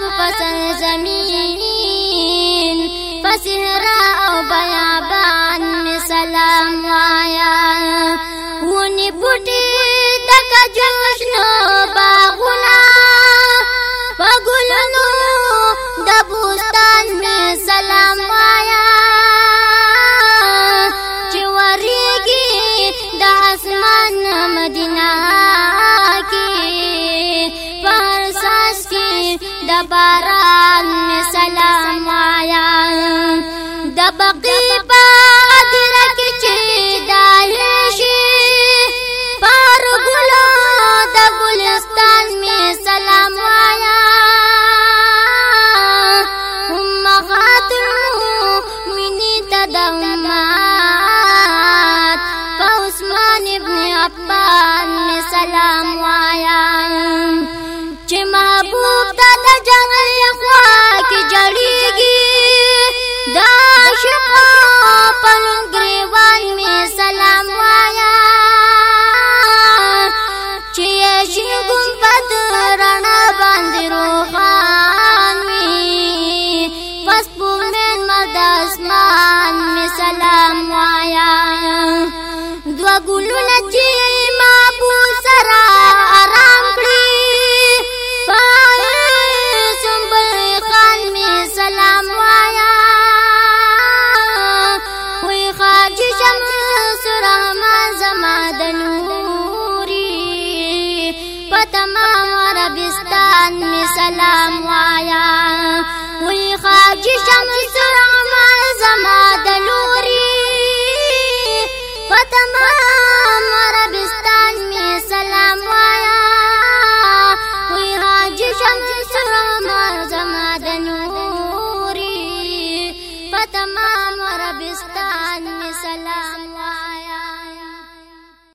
فسنزمین فسحرا او بیان د باران می سلام آیا د بقی په ادره کې چې دایې شي پر ګلو د ګلستان می سلام آیا هم غاتو منی تدم چې ګمبد رڼا باندې روغان وي پس په من مد اسمان می سلام وایا دوا ګلونه چې تمام عربستان می سلام وایا